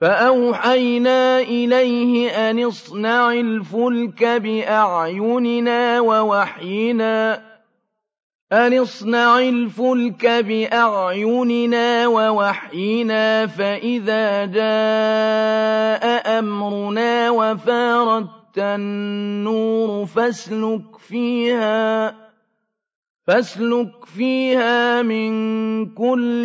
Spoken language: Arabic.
فَأَوْحَيْنَا إِلَيْهِ أَنِ اصْنَعِ الْفُلْكَ بِأَعْيُنِنَا وَوَحْيِنَا فَإِذَا جَاءَ أَمْرُنَا وَفَارَتِ النُّورُ فَاسْلُكْ فِيهَا مِن كُلٍّ